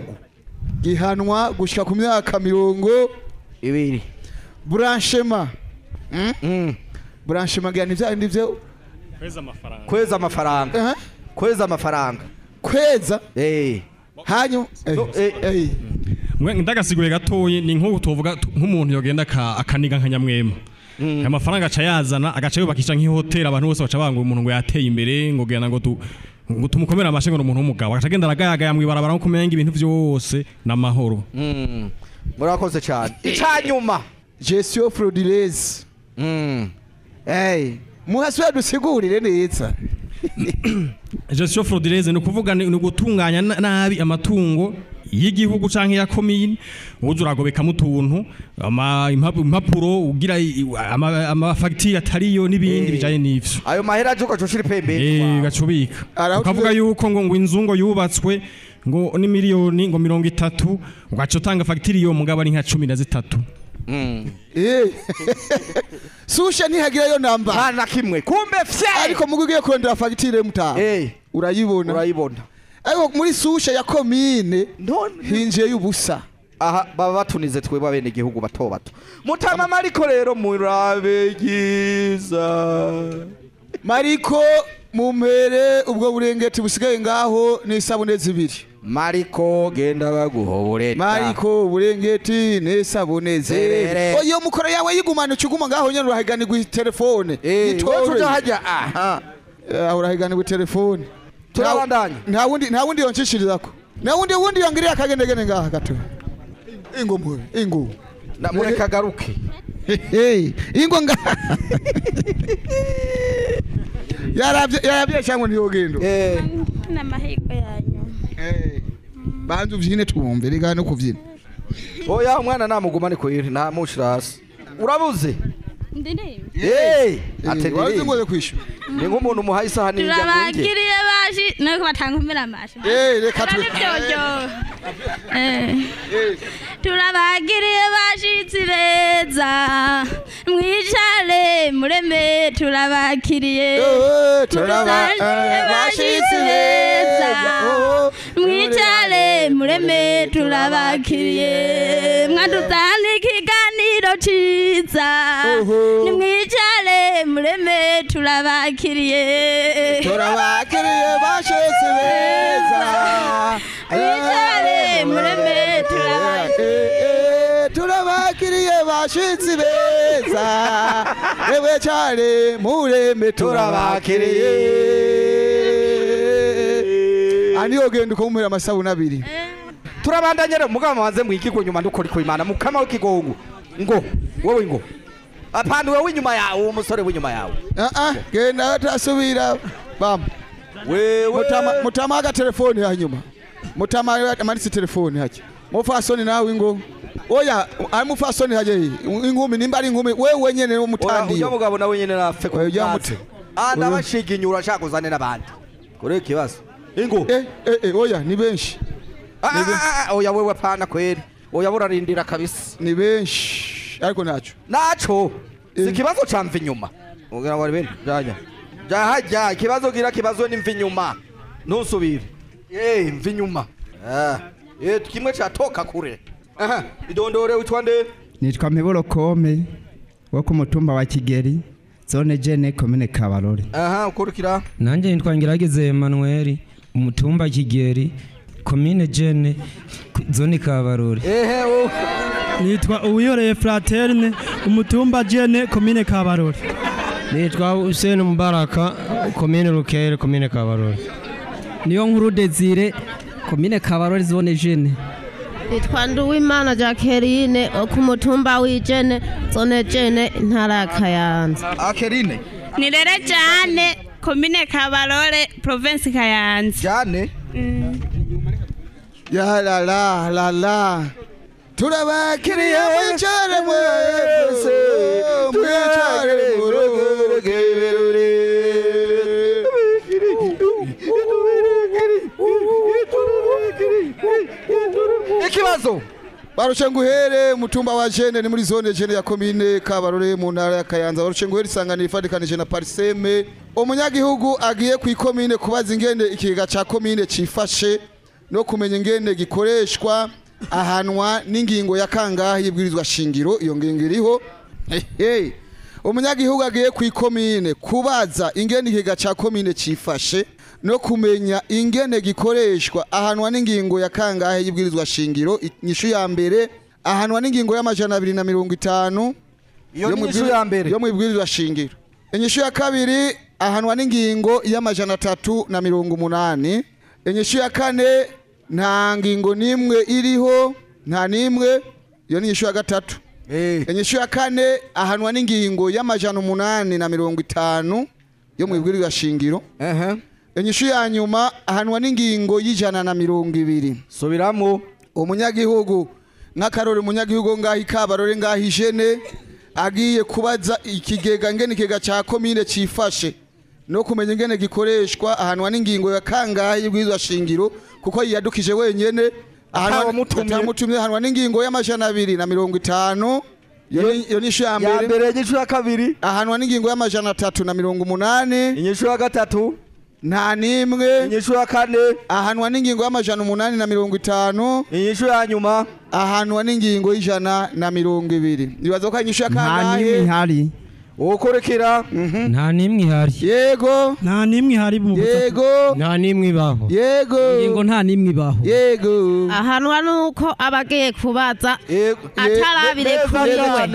gihanwa gushika ku myaka mirongo ibiri branchema gani vya ndi vyo kweza amafaranga. Kweza amafaranga. Kweza amafaranga. Kweza? Eh hanyu? Eh ndagasigure gatoyi ni nk'ubu tuvuga tu- nk'umuntu yogenda aka- akaniga nka nyamwema. Aya mafaranga aca yazana agaca yubakisha nk'ihoteli abantu bose baca banga umuntu ngo yateye imbere ngo genda ngo tu ngo tumukomere amashe ngo ni umuntu w'umugabo. Agaca agenda aragayagaya mw'ibarabara nko kumenya ibintu byose ni amahoro murakoze cyane. Icyanyuma gestion frauduleuse eh muhasubira dusigurire neza. Gestion frauduleuse ni ukuvuga ni ugutunganya na- nabi amatungo y'igihugu canke ya komine uza uragobekamo utuntu impapuro ugira amafagitire atariyo n'ibindi bijanye n'ivyo. ayo mahera aje ugaca ushira ipembeni Eh, gacubika ukavuga yuko ngo ngo inzu ngo yubatswe ngo ni miliyoni ngo mirongo itatu ugaca utanga fagitire iyo mugabo ari nka cumi na zitatu. [laughs] Eh. sushe ntihagirayo namba. Nta na kimwe. Kumbe fye ariko mugo ugiye kurondera fagitire mutaha urayibona? Urayibona. Ariko muri sushe ya komine hinjiye y'ubusa. Aha baba batunize twebwe abene igihugu bato bato. Mutama mariko rero murabe giza. Mariko mumpere ubwo burengeti busigaye ngaho n'isabune zibiri. Mariko genda baguhoboreta mariko burengeti n'isabune Zerere. zibiri oyo mukoro yawe yigumana ucuguma ngaho nyene urahiganirwa telefone Eh, wowe tuja hajya, ah. ah urahiganirwa telefone Turabandanya. nta wundi nta wundi yoncishirizako nta wundi wundi yongiriye akagendegene ngaha gato. Ingo mubi ingo. Mureka agaruke hey ingo ngaha yaravye yaravye cyangwa ntiyogendo eh. N'amahirwe yanyu. Banze uvyine twumve rega no kuvyina oya umwana namugumane kwiri ntamushira hasi. Urabuze? Ndirimbe eh wazi ngo kwishura ni nk'umuntu umuhaye isahani y'injya ngo ndye turabagiriye bashi. Nuko batankumira amashi Eh, reka twe- turabagiriye bashitsi beza mwicare mureme turabakiriye turaba- turabagiriye bashitsi beza. Oh, mwicare mureme turabakiriye mwadutana ikiganiro ciza nimwicare mureme turabakiriye turabakiriye bashitsi beza. Mwicare mureme turabakiriye turabakiriye bashitsi beza. Ewe cyane mureme turabakiriye aniyo genda ukamuhera amasabuni abiri? Turabandanye rero. Mugabo mabanze mwikigwe nyuma ndukuri ku imana. Mukama w'ikigongo. Ngo wowe ngo. Apana wewe inyuma yawe uwo musore w'inyuma yawe. Ah ah genda atasubira bam. Mutama aga telefone hanyuma mutama amanitse telefone hake mufasoni nawe ngo. Oya ari mufasoni haje inkumi nimba ari inkumi wewe nyene wo ujya mutandiyo mugabo nawe nyene nafe Oya, ujya mute ah ndabashiga urashaka kuzane n'abandi kore kibazo. Ingo eh eh eh oya ni benshi. Oya wewe pana kweli oya burarindira kabisa. Ni benshi. Ariko ntacyo naco si ikibazo ca mva inyuma ugira ngo ari bene janya jahajya ikibazo gira kibazo ni mva inyuma ntusubire eh mva inyuma ah eh kimwe catoka kure. Aha. Idondore witwa nde nitwa miburo kome wo ku mutumba wa kigeri zone jene komine kabarore. Aha ukurikira. Nanjye nitwa ngiragize Emmanuel umutumba kigeri komine jene zone kabarore. Ehe wo. Nitwa uwiyoreye fraterne umutumba jene komine kabarore. Nitwa Hussein Mubaraka komine Rukere komine kabarore. Niyo nkuru desire komine kabarore zone jene. Nitwa nduwimana jacqueline ku mutumba w'ijene zone jene intara ya kayanza. Akerine ni rero jane komine kabarore provinsi kayanza. Jane. Ya la la la la. Turabakiriye mwicare mwese. mwicare muruge ikibazo. Barushe nguhere mutumba wa jene ni muri zone jene ya komine kabarore mu ntara ya kayanza. Barushe nguhere isanganiro ifatikanije na pariseme umunyagihugu agiye ku ikomine kubaza ingene ikigega ca komine cifashe no kumenya ingene gikoreshwa. Ahanwa n'ingingo ya kangahe y'ibwirizwa shingiro iyo ngingo iriho umunyagihugu agiye ku ikomine kubaza ingene ikigega ca komine cifashe no kumenya ingene gikoreshwa ahanwa n'ingingo ya kangahe y'ibwirizwa shingiro inyishu ya mbere ahanwa n'ingingo y'amajana abiri na mirongo itanu yo mu ibwirizwa shingiro. Inyishu ya kabiri ahanwa n'ingingo y'amajana atatu na mirongo umunani inyishu ya kane nta ngingo n'imwe iriho nta n'imwe. Iyo ni inyishu ya gatatu. Inyishu ya kane ahanwa n'ingingo y'amajana umunani na mirongo itanu yo mu ibwirizwa shingiro. Inyishu ya nyuma ahanwa n'ingingo y'ijana na mirongo ibiri. Subiramo. Umunyagihugu. Nk'akarori umunyagihugu ngaho ikabarore ngaho ijene agiye kubaza ikigega ngene ikigega ca komine cifashe no kumenya ingene gikoreshwa ahanwa n'ingingo ya kangahe y'ibwirizwa shingiro kuko yiyadukije wenyene. Atamutumye ahanwa n'ingingo y'amajana abiri na mirongo itanu. Iyo ni- ya mbere inyishu ya kabiri. Ahanwa n'ingingo y'amajana atatu na mirongo umunani inyishu ya gatatu. Nta n'imwe. Inyishu ya kane. Ahanwa n'ingingo y'amajana umunani na mirongo itanu. Inyishu ya nyuma. Ahanwa n'ingingo y'ijana na mirongo ibiri. Nibaza ko inyishu ya nta n'imwe kangahe ihari. Ukurikira nta n'imwe ihari. Yego. Nta n'imwe ihari mu yego. Nta n'imwe ibaho. Yego. Ingingo nta n'imwe ibaho. Yego. Ahanwa nuko aba agiye kubaza atarabire kuriwe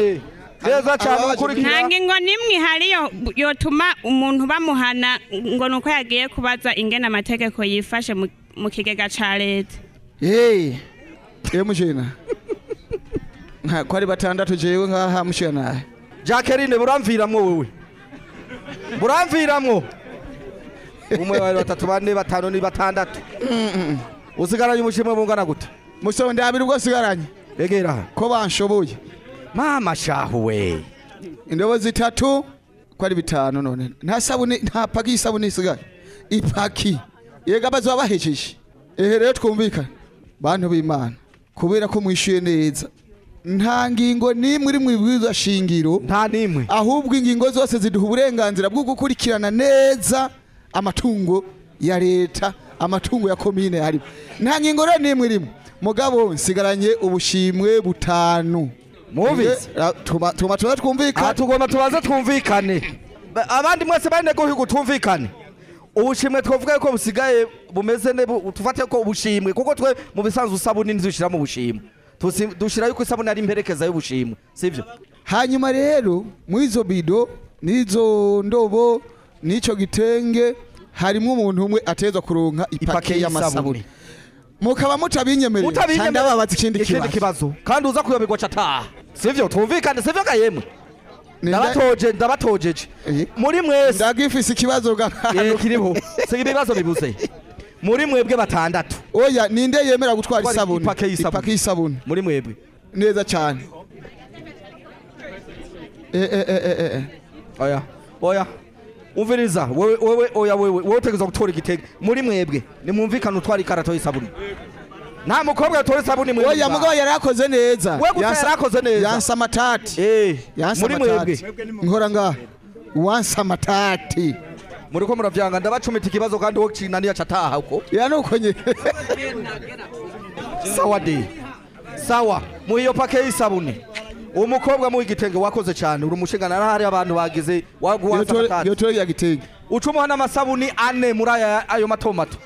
neza cyane nta ukurikira ngingo n'imwe ihari yo- yotuma umuntu bamuhana ngo ni uko yagiye kubaza ingene amategeko yifashe mu- kigega ca leta. Hey. Ye mushena. [laughs] Nka ko ari batandatu jewe nkaha mushena. Jacqueline buramviramwo wewe buramviramwo umwe babiri batatu bane batanu ni batandatu. Usigaranye umushimwe bungana gute? Musonde abiri ubwo sigaranye egera. Ko banshoboye. Mama shahu we indobo zitatu ko ari bitanu none. Nta sabuni nta paki y'isabuni isigaye. Ipaki. Yega bazoba bahejeje ehe rero twumvikane. Bantu b'imana. Kubera ko mwishyuye neza. Nta ngingo n'imwe iri mu ibwirizwa shingiro. Nta n'imwe. Ahubwo ingingo zose ziduha uburenganzira bwo gukurikirana neza amatungo ya leta amatungo ya komine harimo. Nta ngingo rero n'imwe irimo. Mugabo nsigaranye ubushimwe butanu. Mwumvise? Eh, tuma tuma tuba twumvikana aha tugomba tubaze twumvikane. Ba- abandi mwese bane guhiga twumvikane. Ubushimwe twavuga ko busigaye bumeze ne bu- tufate ko ubushimwe kuko twe mu bisanzwe usabuni nizishira mu bushimwe Dushira yuko isabuni ari imperekeza y'ubushimwe sivyo hanyuma rero muri izo bido n'izo ndobo n'ico gitenge harimo umuntu umwe atezwa kuronka ipake y'amasabuni mukaba Mutabinyemerera. cyangwa babaza ikindi kibazo. kandi uza kuyoberwa cataha sivyo? Twumvikane sivyo kayemwe ndabatoje ndabatojeje. Muri mwese ndagifise ikibazo eh kiriho. Se ibibazo bibuze. [laughs] muri mwebwe batandatu. Oya ninde yemera gutwara isabuni? ipake y'isabuni. Muri mwebwe. Neza cyane. Eh eh eh oya oya. Umviriza wewe wewe oya wewe wewe utegerezwa gutora igitege muri mwebwe nimwumvikane utwara ikarato y'isabuni. Nta mukobwa yatora isabuni mwebwe. Oya mugabo yari neza. We gusa yari neza. yansa amatati eh yansa muri mwebwe. amatati nkora ngaha wansa amatati muriko muravyanga ndabacumita ikibazo kandi wo cinaniya cataha uko. Ya nuko nye [laughs] sawa de sawa. Mu iyo pake y'isabuni uwo mukobwa mu igitenge wakoze cyane. Uri umushingana hari abantu bagize waguwansa amatati yotore ya gitenge. Ucumuha n'amasabuni ane muri ayo matomato.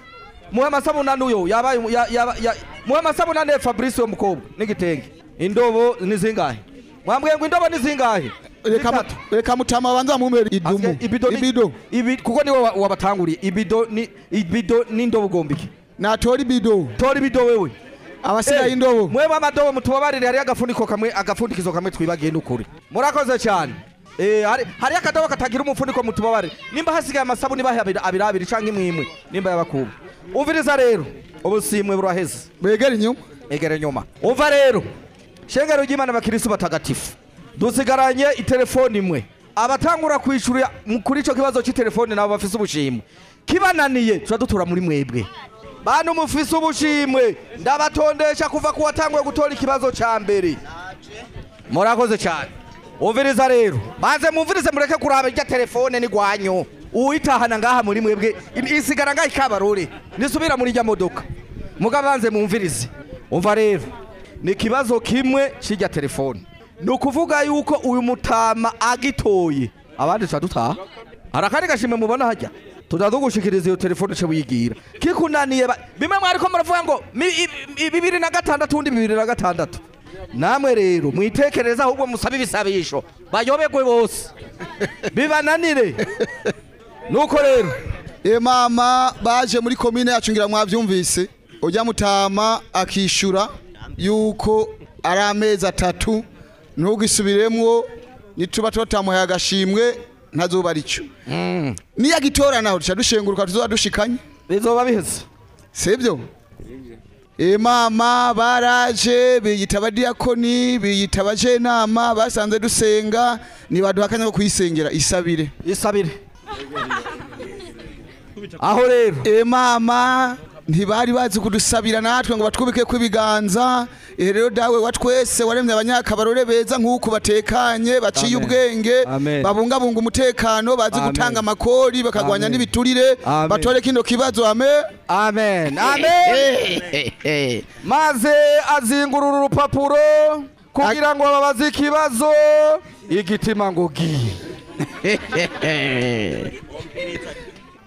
Muhe amasabuni ane uyo. Yabaye ya- yaba- ya- muhe amasabuni ane Fabrice uwo mukobwa. N'igitenge indobo ni zingahe? Mwambwiye ngo indobo ni zingahe? Reka mu- reka mutama banza mumere idumu. ibido kuko ni we wa- wabatanguriye. Ibido ibido n'indobo ugombike natora ibido tora ibido wewe. Abasigaye indobo. mweba amadobo mutubabarire hariyo agafuniko kamwe agafundikizo kamwe twibagiye n'ukuri. Murakoze cyane. Eh, hari hariyo akadobo katagira umufuniko mutubabarire. Nimba hasigaye amasabuni bahe abiri abiri canke imwe nimba yabakuba umviriza rero. Ubusimwe buraheze. Begera inyuma. Egera inyuma umva rero. Shengero ry'imana abakirisi batagatifu. Dusigaranye itelefoni imwe. Abatangura kwishura mu- kuri ico kibazo c'itelefoni nabo bafise ubushimwe. Kibananiye tuza dutura muri mwebwe. Bantu mufise ubushimwe. Ndabatondesha kuva ku watanguye gutora ikibazo ca mbere. Murakoze cyane. Umviriza rero. Banze mumvirize mureke kuraba irya telefone ni gwanyo uwitahana ngaha muri mwebwe. Isigara ngaha ikabarore nisubira muri irya modoka. Mugabo banze mumvirize umva rero. Ni ikibazo kimwe c'irya telefone. Ni ukuvuga yuko uyu mutama agitoye abandi tuba dutaha hari akandi gashimwe mubona hajya tuza tugushikiriza iyo telefone ce wigira kikunaniye bimwe mwariko muravuga ngo bibiri na gatandatu undi bibiri na gatandatu. Namwe rero mwitekereza ahubwo musabe ibisabisho. Bayobegwe bose. Bibananire. Nuko rero. Imama baje muri komine yacu ngira mwabyumvise ujya mutama akishura yuko ari amezi atatu ntugisubiremwo nituba tutamuhaye agashimwe ntazuba ari cyo niyo agitora naho duca dushenguruka tuzoba dushikanye. Bizoba biheze. Sibyo imama baraje biyita abadiyakoni biyita abajenama basanze dusenga nibaduha akanya ko kuyisengera isabire. Isabire. Aho rero. Imama ntibari bazi kudusabira natwe ngo batwubike kw'ibiganza ihe rero dawe wa twese waremye abanyakabarore beza nk'uku batekanye baciye ubwenge babungabunga umutekano bazi gutanga amakori bakagwanya n'ibiturire batore kino kibazo ame amen. Amen. maze azingurura urupapuro kugira ngo babaze ikibazo igitima ngo gi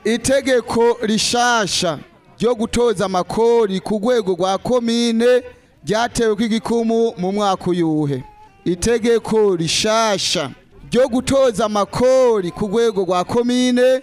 itegeko rishasha. Ryo gutoza amakori ku rwego rwa komine ryatewe kw'igikumu mu mwaka uyuhe. Itegeko rishasha ryo gutoza amakori ku rwego rwa komine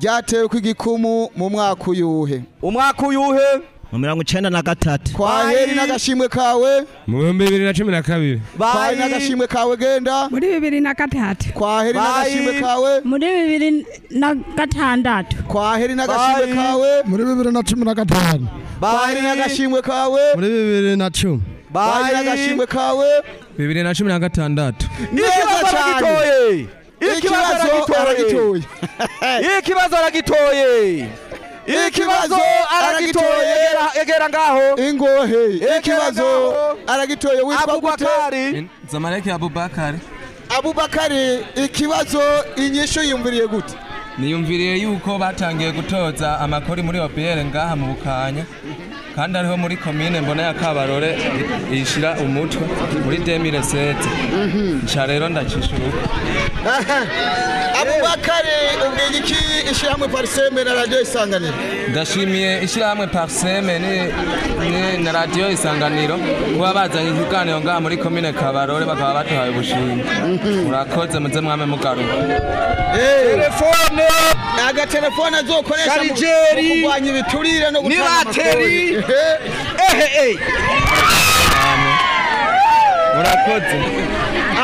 ryatewe kw'igikumu mu mwaka uyuhe. Umwaka uyuhe? Mu mirongo icenda na gatatu kwaheri n'agashimwe kawe mu bihumbi bibiri na cumi na kabiri kwaheri n'agashimwe kawe genda. Muri bibiri na gatatu kwaheri n'agashimwe kawe. Muri bibiri na gatandatu kwaheri n'agashimwe kawe. Muri bibiri na cumi na gatanu kwaheri n'agashimwe kawe. Muri bibiri na cumi kwaheri n'agashimwe kawe. Bibiri na cumi na gatandatu neza cyane ikibazo aragitoye ikibazo aragitoye ikibazo aragitoye. egera- ngaho. Ingohe. Ikibazo aragitoye. Witwa gute? Abubakari. Zamaleki abubakari abubakari ikibazo inyishu yumviriye gute? Niyumviriye yuko batangiye gutoza amakori muri OPR ngaha mu Bukanya. Kandi ariho muri komine mbona ya Kabarore ishira umutwe muri 2007 nca rero ndacishuruka [laughs] abubakari ubwiye iki ishyirahamwe pariseme na radiyo isanganiro? Ndashimiye ishyirahamwe ni na radiyo isanganiro kuba bazanye ikiganiro ngaha muri komine Kabarore bakaba baduhaye ubushimwe murakoze muze mwame mugaruka telefone! Agatelefone azokoresha mu- kurwanya ibiturire no gutanga bateri. [laughs] murakoze.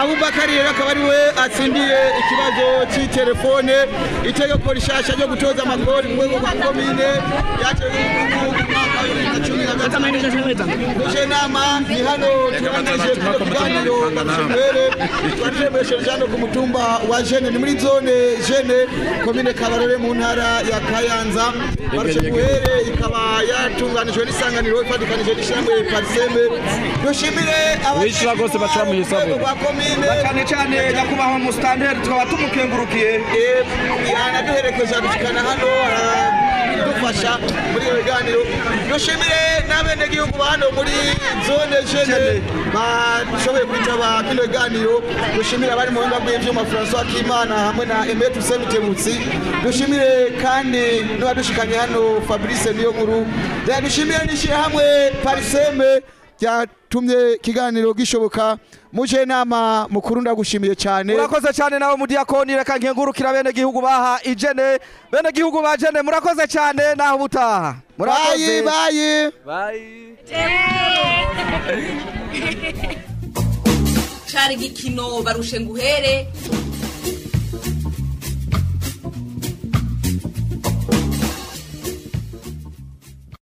Abubakari rero akaba ari we atsindiye ikibazo cy'itelefone itegeko rishasha ryo gutoza amakori mu rwego rwa komine ryatewe n'umwaka nama ni hano turangije kino kiganiro barushengwere twatemesheje hano ku mutumba wa jene ni muri zone jene komine kabarore mu ntara ya kayanza barushengwere ikaba yatunganijwe n'isanganiro ifatikanije n'ishyirahamwe pariseme dushimire Wishyura rwose baca mu rwa komine cyane nyakubahwa musitanteri tukaba tumukengurukiye. Yanaduherekeje adushikana hano aradufasha muri iyo biganiro. Dushimire n'abenegihugu gihugu hano muri zone jene bashoboye kwitaba kino biganiro. Dushimire abari mu buhinga bw'ivyuma francois kimana hamwe na emet usemutebutsi dushimire kandi n'abadushikanye hano fabrice niyo nkuru dushimire n'ishirahamwe pariseme ryatumye ikiganiro gishoboka. Muje nama mukuru ndagushimiye cyane. Murakoze cyane nawe mudiyakoni reka nkengurukira bene gihugu baha ijene bene gihugu ba jene murakoze cyane. Naho ubutaha. Murakoze. Bayi bayi [laughs] cari igikino barushe nguhere.